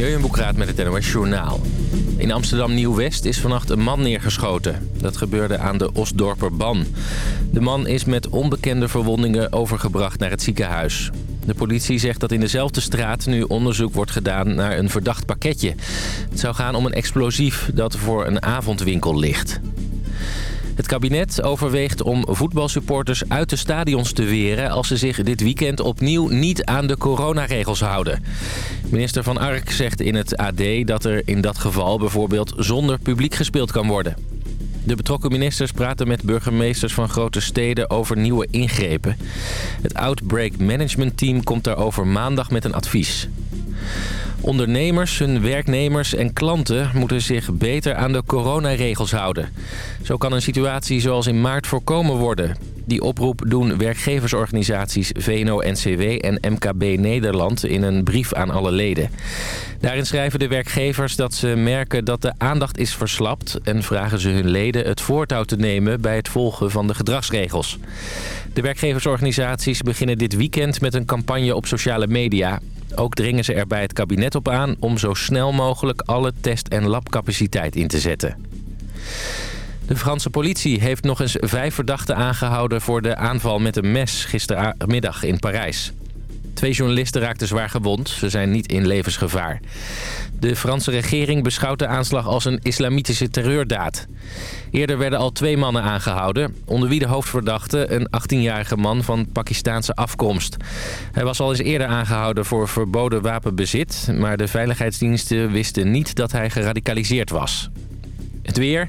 Jurjen met het NOS Journaal. In Amsterdam-Nieuw-West is vannacht een man neergeschoten. Dat gebeurde aan de Osdorper Ban. De man is met onbekende verwondingen overgebracht naar het ziekenhuis. De politie zegt dat in dezelfde straat nu onderzoek wordt gedaan naar een verdacht pakketje. Het zou gaan om een explosief dat voor een avondwinkel ligt. Het kabinet overweegt om voetbalsupporters uit de stadions te weren... als ze zich dit weekend opnieuw niet aan de coronaregels houden. Minister Van Ark zegt in het AD dat er in dat geval bijvoorbeeld zonder publiek gespeeld kan worden. De betrokken ministers praten met burgemeesters van grote steden over nieuwe ingrepen. Het Outbreak Management Team komt daarover maandag met een advies. Ondernemers, hun werknemers en klanten moeten zich beter aan de coronaregels houden. Zo kan een situatie zoals in maart voorkomen worden. Die oproep doen werkgeversorganisaties VNO-NCW en MKB Nederland in een brief aan alle leden. Daarin schrijven de werkgevers dat ze merken dat de aandacht is verslapt... en vragen ze hun leden het voortouw te nemen bij het volgen van de gedragsregels. De werkgeversorganisaties beginnen dit weekend met een campagne op sociale media. Ook dringen ze er bij het kabinet op aan om zo snel mogelijk alle test- en labcapaciteit in te zetten. De Franse politie heeft nog eens vijf verdachten aangehouden voor de aanval met een mes gistermiddag in Parijs. Twee journalisten raakten zwaar gewond. Ze zijn niet in levensgevaar. De Franse regering beschouwt de aanslag als een islamitische terreurdaad. Eerder werden al twee mannen aangehouden. Onder wie de hoofdverdachte, een 18-jarige man van Pakistaanse afkomst. Hij was al eens eerder aangehouden voor verboden wapenbezit... maar de veiligheidsdiensten wisten niet dat hij geradicaliseerd was. Het weer.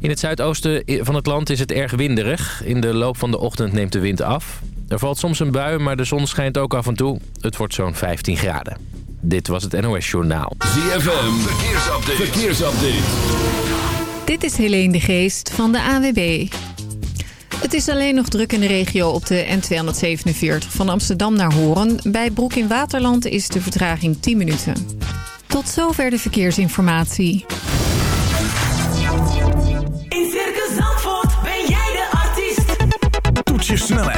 In het zuidoosten van het land is het erg winderig. In de loop van de ochtend neemt de wind af. Er valt soms een bui, maar de zon schijnt ook af en toe. Het wordt zo'n 15 graden. Dit was het NOS Journaal. ZFM, verkeersupdate. verkeersupdate. Dit is Helene de Geest van de AWB. Het is alleen nog druk in de regio op de N247 van Amsterdam naar Horen. Bij Broek in Waterland is de vertraging 10 minuten. Tot zover de verkeersinformatie. In Circus Zandvoort ben jij de artiest. Toets je snelheid,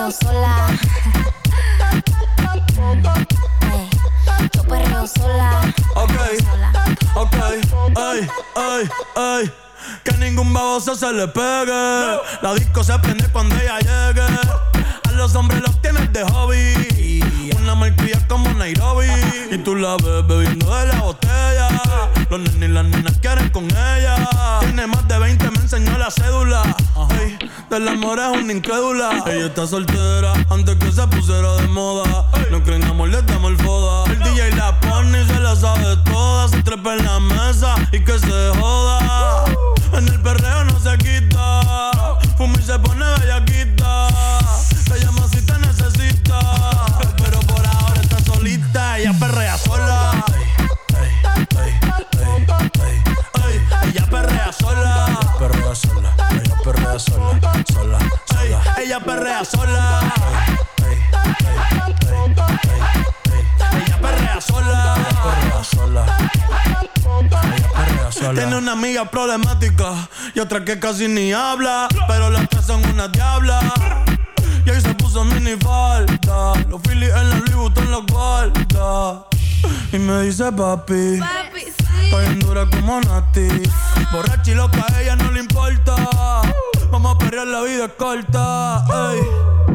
Perreo sola. Ey, Yo perreo sola. Ok, ok, ay, ay, ay. Que ningún baboso se le pegue. La disco se prende cuando ella llegue. A los hombres los tienes de hobby. Una como Nairobi. Y tú la ves bebiendo de la botella. Los nenes y las nenas quieren con ella. Tiene más de 20, me enseñó la cédula. Ey, del amor es una incrédula. Ella está soltera antes que se pusiera de moda. No creen amor, le damos el foda. El DJ la pone y se la sabe toda. Se trepa en la mesa y que se joda. En el perreo no se quita. Fuma y se pone Perrea sola. Ella perrea sola. Sola, sola. Ella perrea sola. Ella perrea sola. Perrea sola. Tiene una amiga problemática y otra que casi ni habla. Pero las tres son una diabla. Y ahí se puso mini falta. Los Phillies en la Louis Vuitton los guarda. Y me dice papi. Estoy en dura como Nati. Borracha y loca, a ella no le importa. Vamos a perrear, la vida es corta. ey.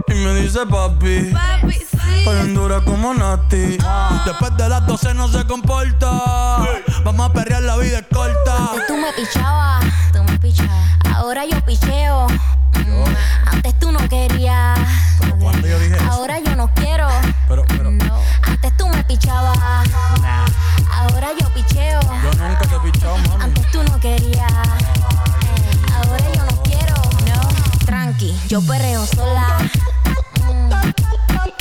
Y me dice papi. Estoy en dura como Nati. Después de las 12 no se comporta. Vamos a perrear, la vida es corta. Antes tú me pichabas, tú me pichabas. Ahora yo picheo. Mm, Antes tú no querías. no ¿cuándo querías. yo dije eso? Ahora yo no quiero. Pero, pero, No. Antes tú me pichabas. Ahora yo picheo. yo nunca Antes tú no querías. Ey, Ahora yo no quiero. No. Tranqui, yo perreo sola.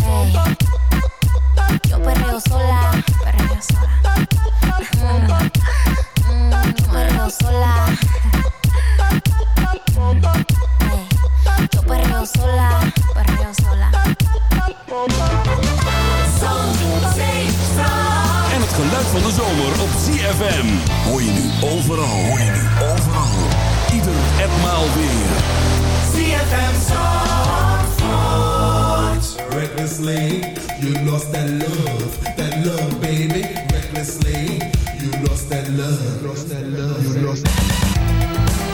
Ey. Yo perreo sola. Perreo sola. Mm, mm, yo perreo sola. Ey, Yo perreo sola. Perreo sola. Geluid van de zomer op ZFM. Hoor je nu overal. Hoor je nu overal. Ieder etmaal weer. CFM Zandvoort. Recklessly, you lost that love, that love, baby. Recklessly, you lost that love, lost that love, you lost. Standing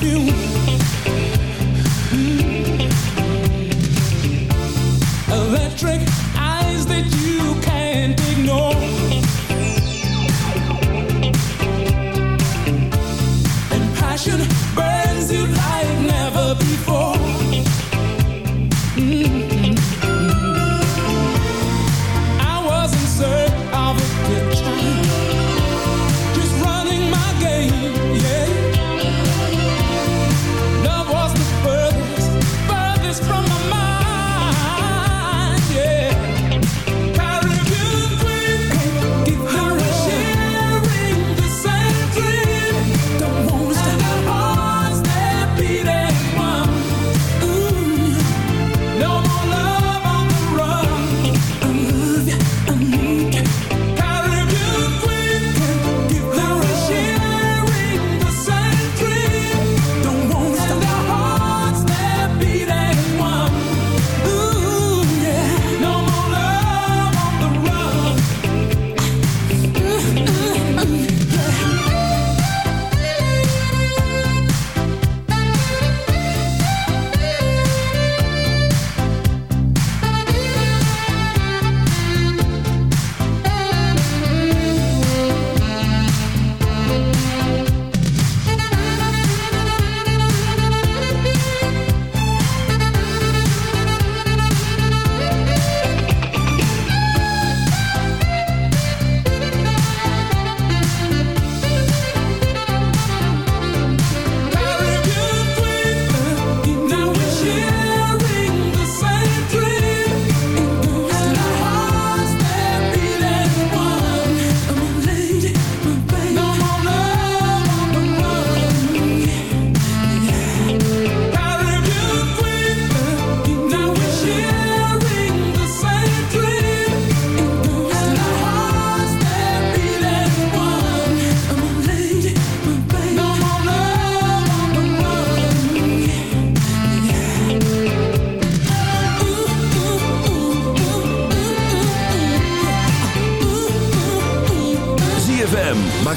perfil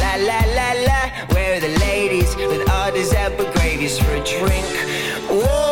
La la la la, where are the ladies with all these apple gravies for a drink? Whoa,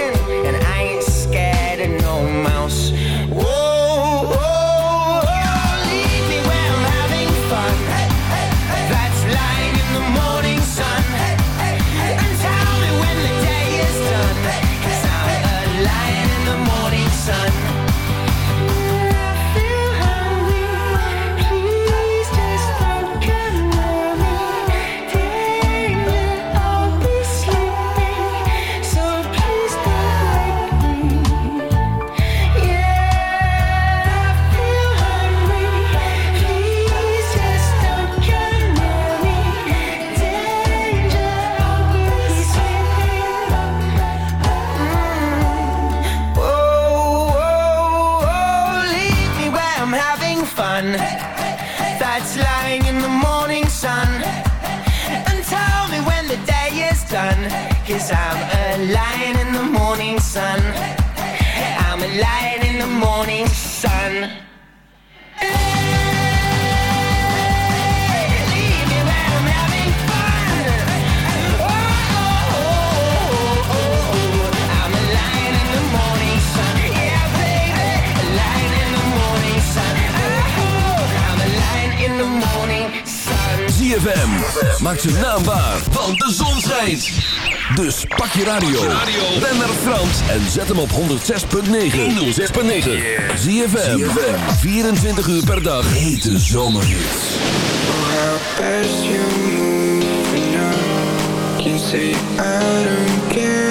radio, ren naar Frans en zet hem op 106.9. 106.9. ZFM, 24 uur per dag, hete zomerhits. Best you. Can say I don't get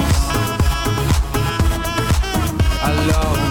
alone.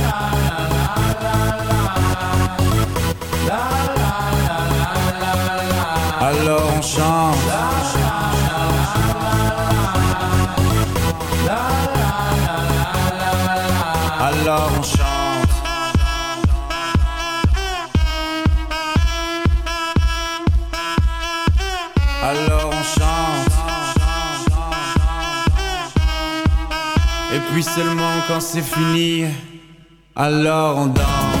puis seulement quand c'est fini. Alors on danse